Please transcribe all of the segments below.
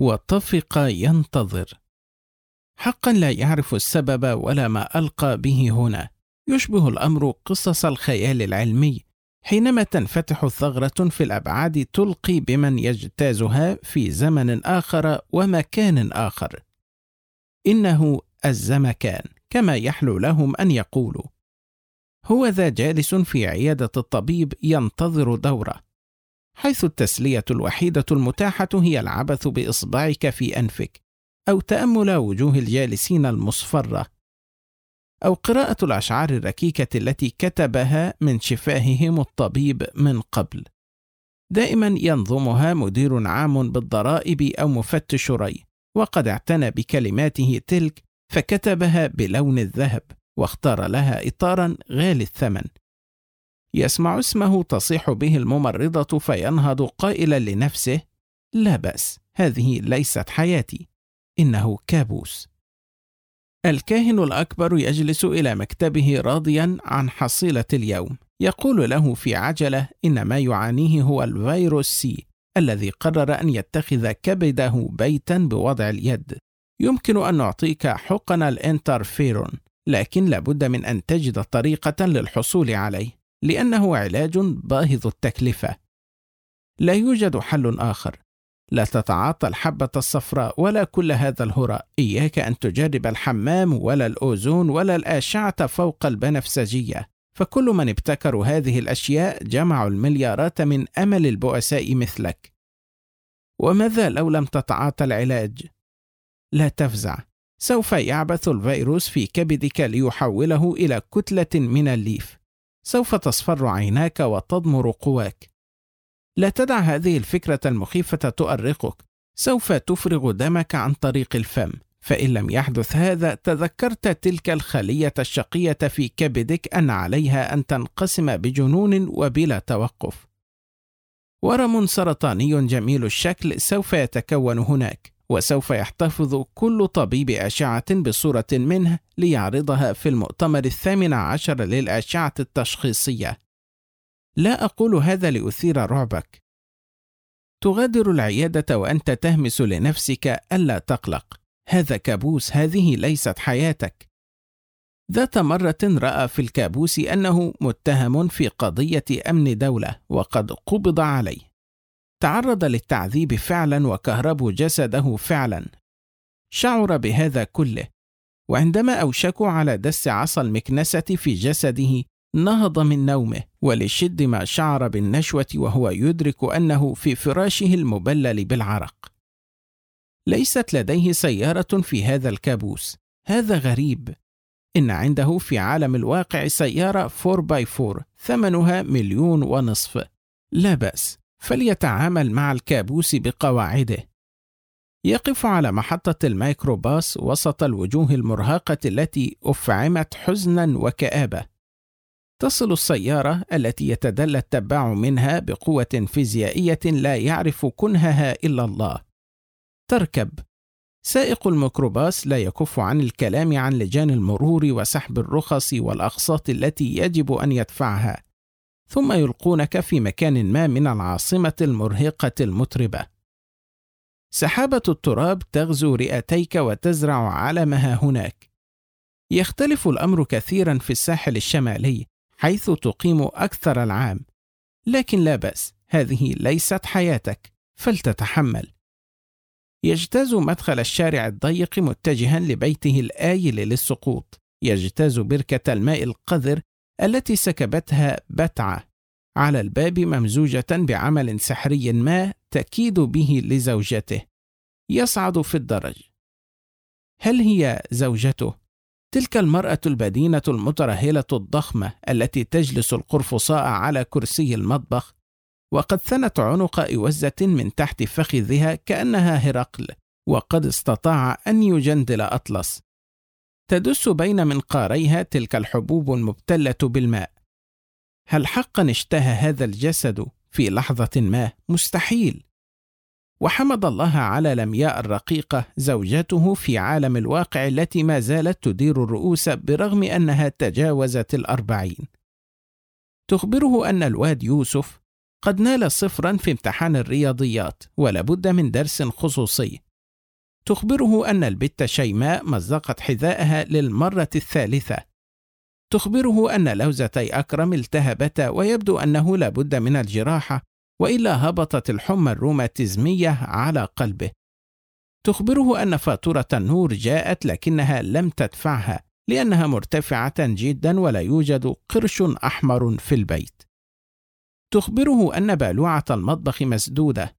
وطفق ينتظر. حقا لا يعرف السبب ولا ما ألقى به هنا. يشبه الأمر قصص الخيال العلمي. حينما تنفتح ثغره في الأبعاد تلقي بمن يجتازها في زمن آخر ومكان آخر. إنه الزمكان كما يحلو لهم أن يقولوا. هو ذا جالس في عيادة الطبيب ينتظر دورة. حيث التسلية الوحيدة المتاحة هي العبث بإصبعك في أنفك أو تأمل وجوه الجالسين المصفرة. أو قراءة الأشعار الركيكة التي كتبها من شفاههم الطبيب من قبل. دائما ينظمها مدير عام بالضرائب أو مفتش ري وقد اعتنى بكلماته تلك فكتبها بلون الذهب واختار لها اطارا غالي الثمن. يسمع اسمه تصيح به الممرضة فينهض قائلا لنفسه لا بأس هذه ليست حياتي إنه كابوس. الكاهن الأكبر يجلس إلى مكتبه راضيا عن حصيلة اليوم يقول له في عجلة إن ما يعانيه هو الفيروس سي الذي قرر أن يتخذ كبده بيتا بوضع اليد. يمكن أن نعطيك حقن الإنترفيرون لكن لابد من أن تجد طريقة للحصول عليه. لأنه علاج باهظ التكلفة. لا يوجد حل آخر. لا تتعاطى الحبة الصفراء ولا كل هذا الهراء إياك أن تجرب الحمام ولا الأوزون ولا الأشعة فوق البنفسجية. فكل من ابتكروا هذه الأشياء جمعوا المليارات من أمل البؤساء مثلك. وماذا لو لم تتعاطى العلاج؟ لا تفزع. سوف يعبث الفيروس في كبدك ليحوله إلى كتلة من الليف. سوف تصفر عيناك وتضمر قواك. لا تدع هذه الفكرة المخيفة تؤرقك. سوف تفرغ دمك عن طريق الفم. فإن لم يحدث هذا تذكرت تلك الخلية الشقية في كبدك أن عليها أن تنقسم بجنون وبلا توقف. ورم سرطاني جميل الشكل سوف يتكون هناك. وسوف يحتفظ كل طبيب أشعة بصورة منه ليعرضها في المؤتمر الثامن عشر للأشعة التشخيصية. لا أقول هذا لأثير رعبك. تغادر العيادة وأنت تهمس لنفسك ألا تقلق. هذا كابوس هذه ليست حياتك. ذات مرة رأى في الكابوس أنه متهم في قضية أمن دولة وقد قبض عليه. تعرض للتعذيب فعلا وكهربوا جسده فعلا. شعر بهذا كله وعندما أوشكوا على دس عصا المكنسة في جسده نهض من نومه ولشد ما شعر بالنشوة وهو يدرك أنه في فراشه المبلل بالعرق. ليست لديه سيارة في هذا الكابوس. هذا غريب. إن عنده في عالم الواقع سيارة 4 x 4 ثمنها مليون ونصف. لا بأس. فليتعامل مع الكابوس بقواعده يقف على محطة الميكروباص وسط الوجوه المرهقة التي أفعمت حزنا وكآبة تصل السيارة التي يتدلى التبع منها بقوة فيزيائية لا يعرف كنهها إلا الله. تركب. سائق الميكروباص لا يكف عن الكلام عن لجان المرور وسحب الرخص والأقساط التي يجب أن يدفعها، ثم يلقونك في مكان ما من العاصمة المرهقة المتربة. سحابة التراب تغزو رئتيك وتزرع علمها هناك. يختلف الأمر كثيرا في الساحل الشمالي حيث تقيم أكثر العام لكن لا بأس هذه ليست حياتك فلتتحمل يجتاز مدخل الشارع الضيق متجها لبيته الآيل للسقوط يجتاز بركة الماء القذر التي سكبتها بتعة على الباب ممزوجة بعمل سحري ما تكيد به لزوجته. يصعد في الدرج. هل هي زوجته؟ تلك المرأة البدينة المترهلة الضخمة التي تجلس القرفصاء على كرسي المطبخ وقد ثنت عنق إوزة من تحت فخذها كأنها هرقل وقد استطاع أن يجندل أطلس. تدس بين منقاريها تلك الحبوب المبتلة بالماء. هل حقا اشتهى هذا الجسد في لحظة ما؟ مستحيل. وحمد الله على لمياء الرقيقة زوجته في عالم الواقع التي ما زالت تدير الرؤوس برغم أنها تجاوزت الأربعين. تخبره أن الواد يوسف قد نال صفرا في امتحان الرياضيات ولابد من درس خصوصي. تخبره أن البت شيماء مزقت حذاءها للمرة الثالثة. تخبره أن لوزتي أكرم التهبتا ويبدو أنه لابد من الجراحة وإلا هبطت الحمى الروماتيزمية على قلبه. تخبره أن فاتورة النور جاءت لكنها لم تدفعها لأنها مرتفعة جدا ولا يوجد قرش أحمر في البيت. تخبره أن بالوعة المطبخ مسدودة.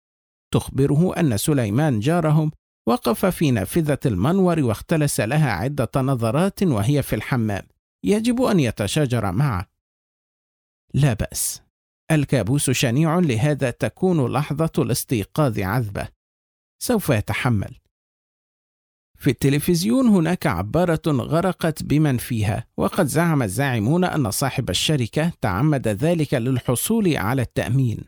تخبره أن سليمان جارهم وقف في نافذة المنور واختلس لها عدة نظرات وهي في الحمام. يجب أن يتشاجر معه. لا بأس. الكابوس شنيع لهذا تكون لحظة الاستيقاظ عذبة. سوف يتحمل. في التلفزيون هناك عبارة غرقت بمن فيها، وقد زعم الزاعمون أن صاحب الشركة تعمد ذلك للحصول على التأمين.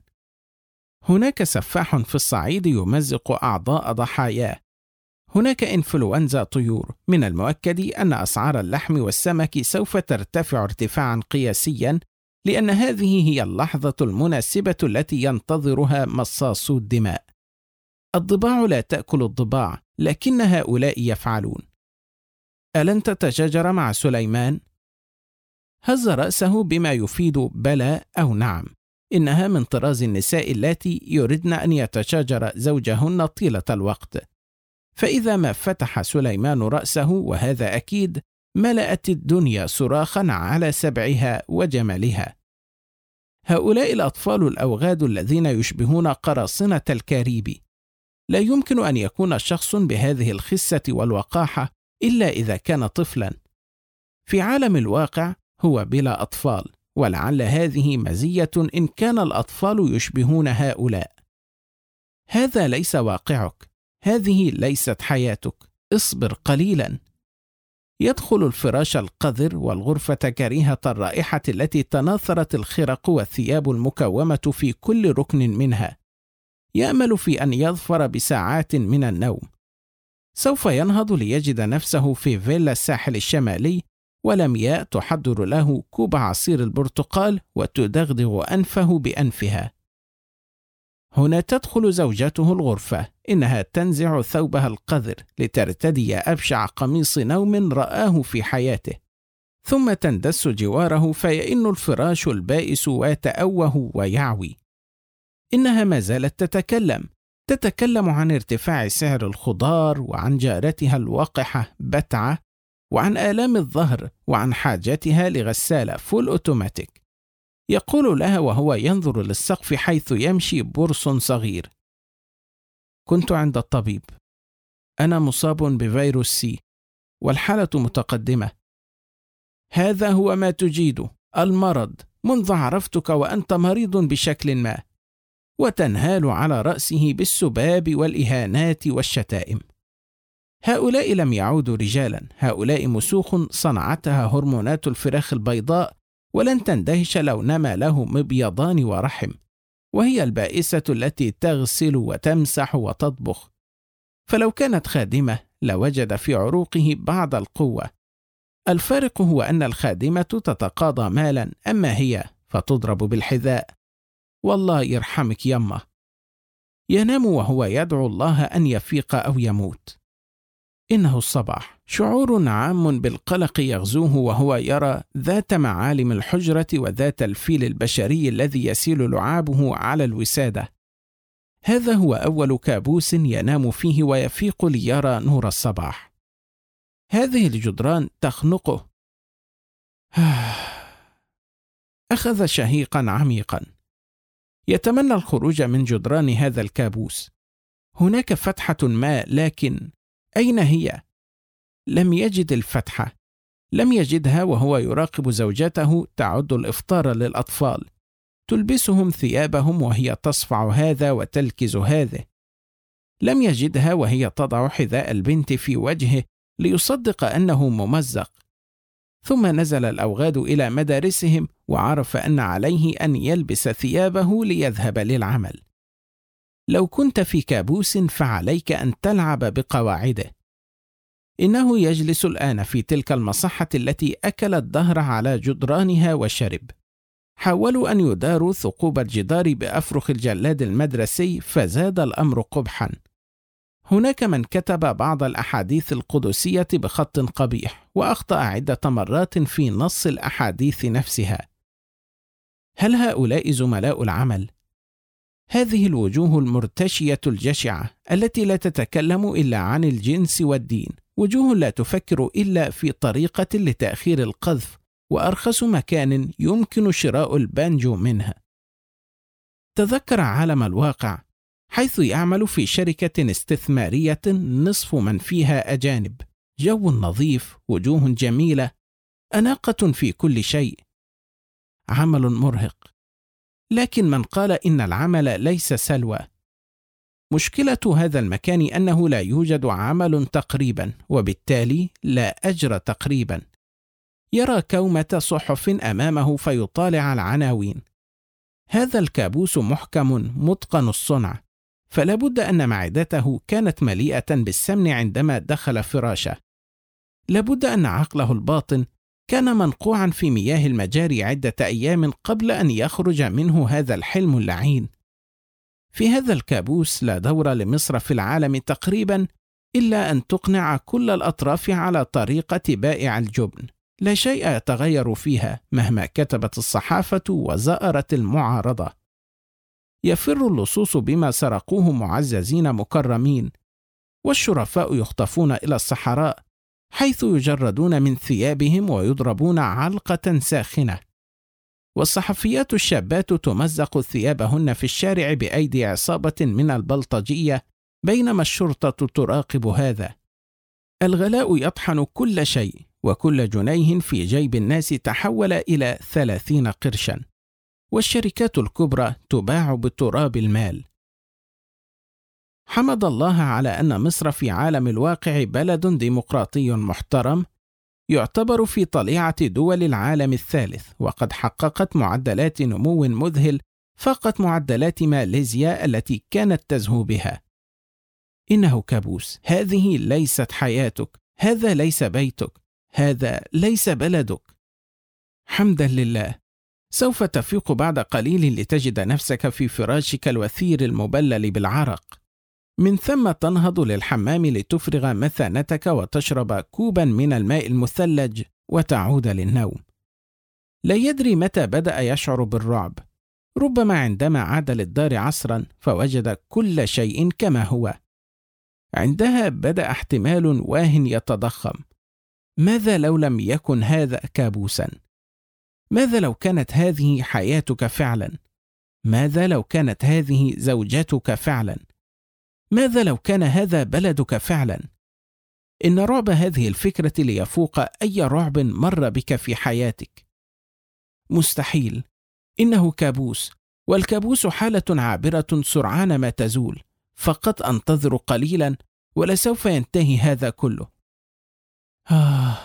هناك سفاح في الصعيد يمزق أعضاء ضحاياه. هناك إنفلونزا طيور، من المؤكد أن أسعار اللحم والسمك سوف ترتفع ارتفاعا قياسيا، لأن هذه هي اللحظة المناسبة التي ينتظرها مصاصو الدماء. الضباع لا تأكل الضباع، لكن هؤلاء يفعلون ألن تتشاجر مع سليمان؟ هز رأسه بما يفيد بلى أو نعم إنها من طراز النساء اللاتي يردن أن يتشاجر زوجهن طيلة الوقت فإذا ما فتح سليمان رأسه وهذا أكيد ملأت الدنيا صراخا على سبعها وجمالها هؤلاء الأطفال الأوغاد الذين يشبهون قراصنة الكاريبي لا يمكن أن يكون شخص بهذه الخسة والوقاحة إلا إذا كان طفلا. في عالم الواقع هو بلا أطفال، ولعل هذه مزية إن كان الأطفال يشبهون هؤلاء. هذا ليس واقعك، هذه ليست حياتك، اصبر قليلا. يدخل الفراش القذر والغرفة كريهة الرائحة التي تناثرت الخرق والثياب المكومة في كل ركن منها. يأمل في أن يظفر بساعات من النوم سوف ينهض ليجد نفسه في فيلا الساحل الشمالي ولمياء تحضر له كوب عصير البرتقال وتدغدغ أنفه بأنفها هنا تدخل زوجته الغرفة إنها تنزع ثوبها القذر لترتدي أبشع قميص نوم رآه في حياته ثم تندس جواره فيئن الفراش البائس ويتأوه ويعوي. إنها ما زالت تتكلم تتكلم عن ارتفاع سعر الخضار وعن جارتها الوقحة بتعة وعن آلام الظهر وعن حاجتها لغسالة فول أوتوماتيك يقول لها وهو ينظر للسقف حيث يمشي برص صغير. كنت عند الطبيب. أنا مصاب بفيروس سي والحالة متقدمة. هذا هو ما تجيده المرض منذ عرفتك وأنت مريض بشكل ما. وتنهال على رأسه بالسباب والإهانات والشتائم. هؤلاء لم يعودوا رجالا، هؤلاء مسوخ صنعتها هرمونات الفراخ البيضاء ولن تندهش لو نما له مبيضان ورحم، وهي البائسة التي تغسل وتمسح وتطبخ. فلو كانت خادمة لوجد في عروقه بعض القوة. الفارق هو أن الخادمة تتقاضى مالا أما هي فتضرب بالحذاء والله يرحمك يمه ينام وهو يدعو الله أن يفيق أو يموت إنه الصباح شعور عام بالقلق يغزوه وهو يرى ذات معالم الحجرة وذات الفيل البشري الذي يسيل لعابه على الوسادة. هذا هو أول كابوس ينام فيه ويفيق ليرى نور الصباح. هذه الجدران تخنقه. أخذ شهيقا عميقا. يتمنى الخروج من جدران هذا الكابوس. هناك فتحة ما لكن أين هي؟ لم يجد الفتحه لم يجدها وهو يراقب زوجته تعد الإفطار للأطفال. تلبسهم ثيابهم وهي تصفع هذا وتلكز هذه. لم يجدها وهي تضع حذاء البنت في وجهه ليصدق أنه ممزق. ثم نزل الأوغاد إلى مدارسهم وعرف أن عليه أن يلبس ثيابه ليذهب للعمل. لو كنت في كابوس فعليك أن تلعب بقواعده. إنه يجلس الآن في تلك المصحة التي أكل الدهر على جدرانها وشرب حاولوا أن يداروا ثقوب الجدار بأفرخ الجلاد المدرسي فزاد الأمر قبحا هناك من كتب بعض الأحاديث القدسية بخط قبيح وأخطأ عدة مرات في نص الأحاديث نفسها. هل هؤلاء زملاء العمل؟ هذه الوجوه المرتشية الجشعة التي لا تتكلم إلا عن الجنس والدين، وجوه لا تفكر إلا في طريقة لتأخير القذف وأرخص مكان يمكن شراء البانجو منها. تذكر عالم الواقع حيث يعمل في شركة استثمارية نصف من فيها أجانب، جو نظيف، وجوه جميلة، أناقة في كل شيء. عمل مرهق، لكن من قال إن العمل ليس سلوى. مشكلة هذا المكان أنه لا يوجد عمل تقريبا، وبالتالي لا أجر تقريبا. يرى كومة صحف أمامه فيطالع العناوين. هذا الكابوس محكم متقن الصنع، فلا بد أن معدته كانت مليئة بالسمن عندما دخل فراشه. لابد أن عقله الباطن كان منقوعا في مياه المجاري عدة أيام قبل أن يخرج منه هذا الحلم اللعين. في هذا الكابوس لا دور لمصر في العالم تقريبا إلا أن تقنع كل الأطراف على طريقة بائع الجبن. لا شيء يتغير فيها مهما كتبت الصحافة وزأرت المعارضة. يفر اللصوص بما سرقوه معززين مكرمين، والشرفاء يخطفون إلى الصحراء حيث يجردون من ثيابهم ويضربون علقة ساخنة. والصحفيات الشابات تمزق ثيابهن في الشارع بأيدي عصابة من البلطجية بينما الشرطة تراقب هذا. الغلاء يطحن كل شيء وكل جنيه في جيب الناس تحول إلى ثلاثين قرشا والشركات الكبرى تباع بتراب المال حمد الله على أن مصر في عالم الواقع بلد ديمقراطي محترم يعتبر في طليعة دول العالم الثالث وقد حققت معدلات نمو مذهل فاقت معدلات ماليزيا التي كانت تزهو بها. إنه كابوس هذه ليست حياتك هذا ليس بيتك هذا ليس بلدك. حمدا لله. سوف تفيق بعد قليل لتجد نفسك في فراشك الوثير المبلل بالعرق. من ثم تنهض للحمام لتفرغ مثانتك وتشرب كوبا من الماء المثلج وتعود للنوم. لا يدري متى بدأ يشعر بالرعب. ربما عندما عاد للدار عصرا فوجد كل شيء كما هو. عندها بدأ احتمال واه يتضخم. ماذا لو لم يكن هذا كابوسا؟ ماذا لو كانت هذه حياتك فعلا؟ ماذا لو كانت هذه زوجتك فعلا؟ ماذا لو كان هذا بلدك فعلا؟ إن رعب هذه الفكرة ليفوق أي رعب مر بك في حياتك. مستحيل. إنه كابوس والكابوس حالة عابرة سرعان ما تزول فقط أنتظر قليلا ولسوف ينتهي هذا كله. آه.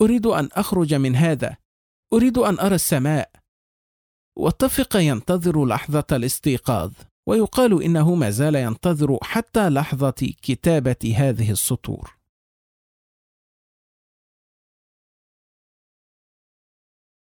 أريد أن أخرج من هذا. أريد أن أرى السماء. واتفق ينتظر لحظة الاستيقاظ. ويقال إنه ما زال ينتظر حتى لحظة كتابة هذه السطور.